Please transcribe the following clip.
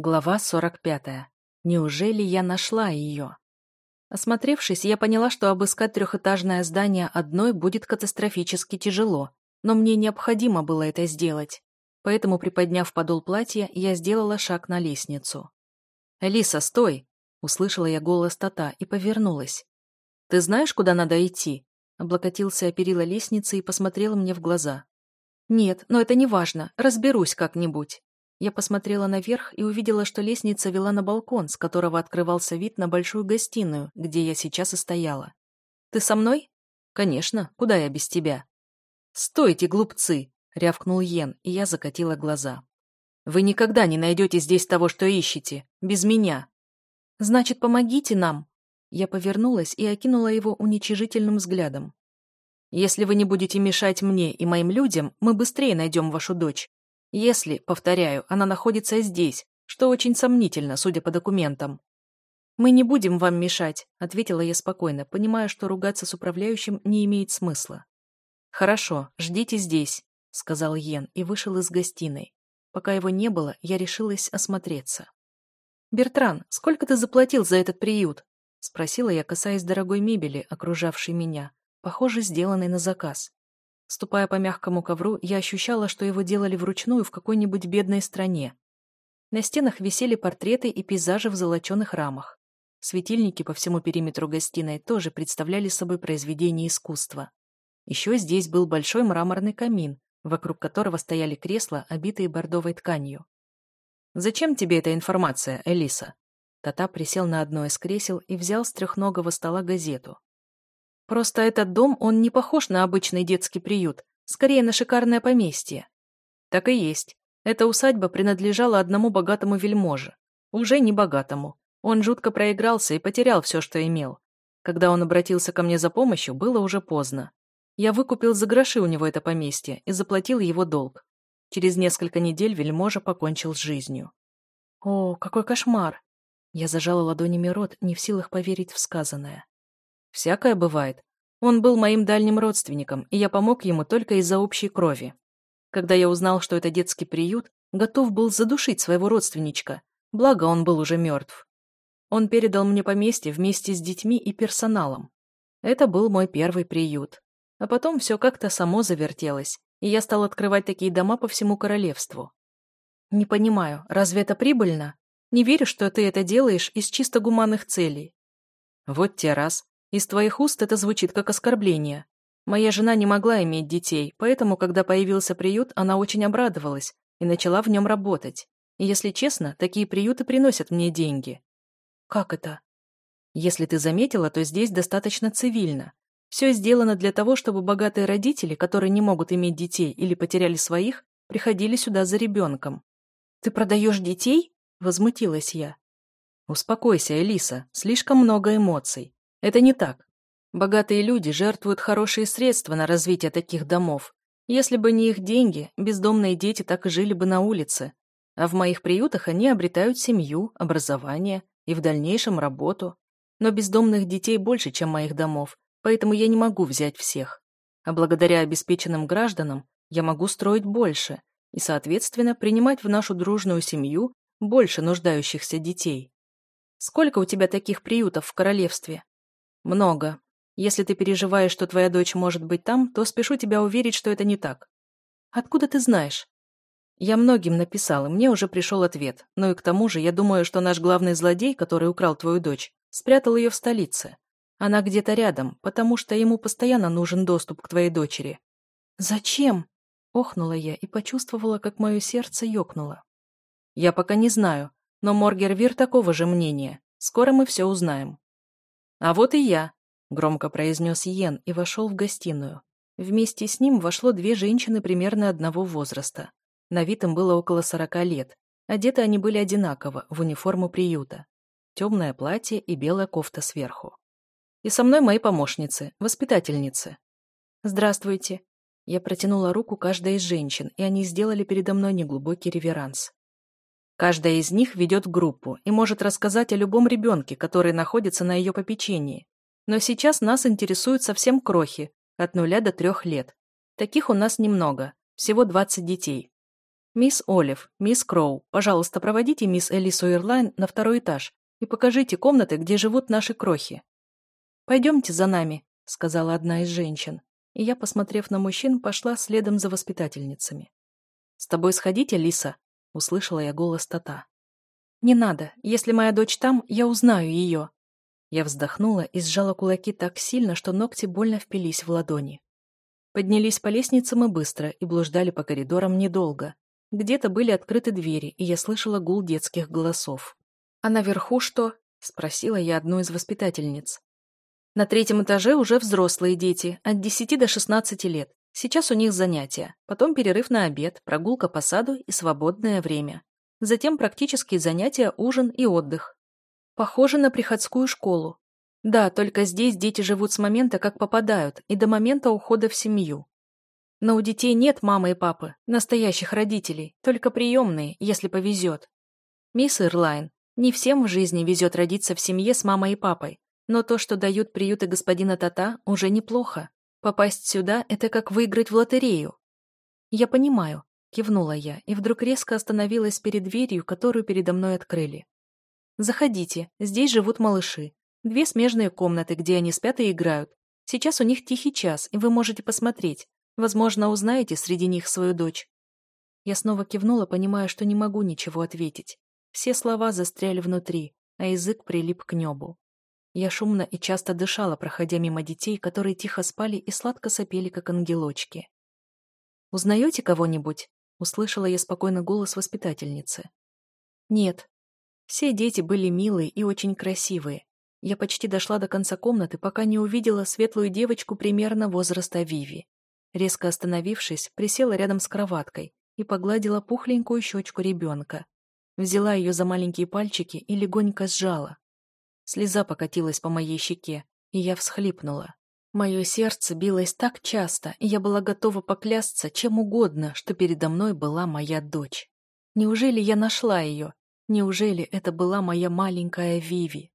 Глава 45. Неужели я нашла ее? Осмотревшись, я поняла, что обыскать трехэтажное здание одной будет катастрофически тяжело, но мне необходимо было это сделать. Поэтому, приподняв подол платья, я сделала шаг на лестницу. «Элиса, стой!» — услышала я голос Тата и повернулась. «Ты знаешь, куда надо идти?» Облокотился о лестницы и посмотрел мне в глаза. «Нет, но это не важно, разберусь как-нибудь». Я посмотрела наверх и увидела, что лестница вела на балкон, с которого открывался вид на большую гостиную, где я сейчас и стояла. «Ты со мной?» «Конечно. Куда я без тебя?» «Стойте, глупцы!» — рявкнул Йен, и я закатила глаза. «Вы никогда не найдете здесь того, что ищете. Без меня». «Значит, помогите нам!» Я повернулась и окинула его уничижительным взглядом. «Если вы не будете мешать мне и моим людям, мы быстрее найдем вашу дочь. Если, повторяю, она находится здесь, что очень сомнительно, судя по документам. «Мы не будем вам мешать», — ответила я спокойно, понимая, что ругаться с управляющим не имеет смысла. «Хорошо, ждите здесь», — сказал Йен и вышел из гостиной. Пока его не было, я решилась осмотреться. «Бертран, сколько ты заплатил за этот приют?» — спросила я, касаясь дорогой мебели, окружавшей меня, похоже, сделанной на заказ. Ступая по мягкому ковру, я ощущала, что его делали вручную в какой-нибудь бедной стране. На стенах висели портреты и пейзажи в золоченых рамах. Светильники по всему периметру гостиной тоже представляли собой произведение искусства. Еще здесь был большой мраморный камин, вокруг которого стояли кресла, обитые бордовой тканью. «Зачем тебе эта информация, Элиса?» Тата присел на одно из кресел и взял с трехногого стола газету. Просто этот дом, он не похож на обычный детский приют, скорее на шикарное поместье. Так и есть. Эта усадьба принадлежала одному богатому вельможе. Уже не богатому. Он жутко проигрался и потерял все, что имел. Когда он обратился ко мне за помощью, было уже поздно. Я выкупил за гроши у него это поместье и заплатил его долг. Через несколько недель вельможа покончил с жизнью. О, какой кошмар! Я зажала ладонями рот, не в силах поверить в сказанное. Всякое бывает. Он был моим дальним родственником, и я помог ему только из-за общей крови. Когда я узнал, что это детский приют, готов был задушить своего родственничка, благо он был уже мертв. Он передал мне поместье вместе с детьми и персоналом. Это был мой первый приют. А потом все как-то само завертелось, и я стал открывать такие дома по всему королевству. Не понимаю, разве это прибыльно? Не верю, что ты это делаешь из чисто гуманных целей. Вот те раз. Из твоих уст это звучит как оскорбление. Моя жена не могла иметь детей, поэтому, когда появился приют, она очень обрадовалась и начала в нем работать. И, если честно, такие приюты приносят мне деньги. Как это? Если ты заметила, то здесь достаточно цивильно. Все сделано для того, чтобы богатые родители, которые не могут иметь детей или потеряли своих, приходили сюда за ребенком. «Ты продаешь детей?» – возмутилась я. «Успокойся, Элиса, слишком много эмоций. Это не так. Богатые люди жертвуют хорошие средства на развитие таких домов. Если бы не их деньги, бездомные дети так и жили бы на улице. А в моих приютах они обретают семью, образование и в дальнейшем работу. Но бездомных детей больше, чем моих домов, поэтому я не могу взять всех. А благодаря обеспеченным гражданам я могу строить больше и, соответственно, принимать в нашу дружную семью больше нуждающихся детей. Сколько у тебя таких приютов в королевстве? Много. Если ты переживаешь, что твоя дочь может быть там, то спешу тебя уверить, что это не так. Откуда ты знаешь? Я многим написал, и мне уже пришел ответ. Ну и к тому же, я думаю, что наш главный злодей, который украл твою дочь, спрятал ее в столице. Она где-то рядом, потому что ему постоянно нужен доступ к твоей дочери. Зачем? Охнула я и почувствовала, как мое сердце ёкнуло. Я пока не знаю, но Моргервир такого же мнения. Скоро мы все узнаем. «А вот и я», — громко произнес Йен и вошел в гостиную. Вместе с ним вошло две женщины примерно одного возраста. На вид им было около сорока лет. Одеты они были одинаково, в униформу приюта. Темное платье и белая кофта сверху. И со мной мои помощницы, воспитательницы. «Здравствуйте». Я протянула руку каждой из женщин, и они сделали передо мной неглубокий реверанс. Каждая из них ведет группу и может рассказать о любом ребенке, который находится на ее попечении. Но сейчас нас интересуют совсем крохи, от нуля до трех лет. Таких у нас немного, всего 20 детей. «Мисс Олив, мисс Кроу, пожалуйста, проводите мисс Элису Ирлайн на второй этаж и покажите комнаты, где живут наши крохи». «Пойдемте за нами», — сказала одна из женщин, и я, посмотрев на мужчин, пошла следом за воспитательницами. «С тобой сходить, Алиса?» — услышала я голос Тата. «Не надо. Если моя дочь там, я узнаю ее». Я вздохнула и сжала кулаки так сильно, что ногти больно впились в ладони. Поднялись по лестнице мы быстро и блуждали по коридорам недолго. Где-то были открыты двери, и я слышала гул детских голосов. «А наверху что?» — спросила я одну из воспитательниц. «На третьем этаже уже взрослые дети, от 10 до 16 лет. Сейчас у них занятия, потом перерыв на обед, прогулка по саду и свободное время. Затем практические занятия, ужин и отдых. Похоже на приходскую школу. Да, только здесь дети живут с момента, как попадают, и до момента ухода в семью. Но у детей нет мамы и папы, настоящих родителей, только приемные, если повезет. Мисс Ирлайн, не всем в жизни везет родиться в семье с мамой и папой, но то, что дают приюты господина Тата, уже неплохо. Попасть сюда – это как выиграть в лотерею. Я понимаю, кивнула я, и вдруг резко остановилась перед дверью, которую передо мной открыли. Заходите, здесь живут малыши. Две смежные комнаты, где они спят и играют. Сейчас у них тихий час, и вы можете посмотреть. Возможно, узнаете среди них свою дочь. Я снова кивнула, понимая, что не могу ничего ответить. Все слова застряли внутри, а язык прилип к небу. Я шумно и часто дышала, проходя мимо детей, которые тихо спали и сладко сопели, как ангелочки. «Узнаете кого-нибудь?» — услышала я спокойно голос воспитательницы. «Нет». Все дети были милые и очень красивые. Я почти дошла до конца комнаты, пока не увидела светлую девочку примерно возраста Виви. Резко остановившись, присела рядом с кроваткой и погладила пухленькую щечку ребенка. Взяла ее за маленькие пальчики и легонько сжала. Слеза покатилась по моей щеке, и я всхлипнула. Мое сердце билось так часто, и я была готова поклясться чем угодно, что передо мной была моя дочь. Неужели я нашла ее? Неужели это была моя маленькая Виви?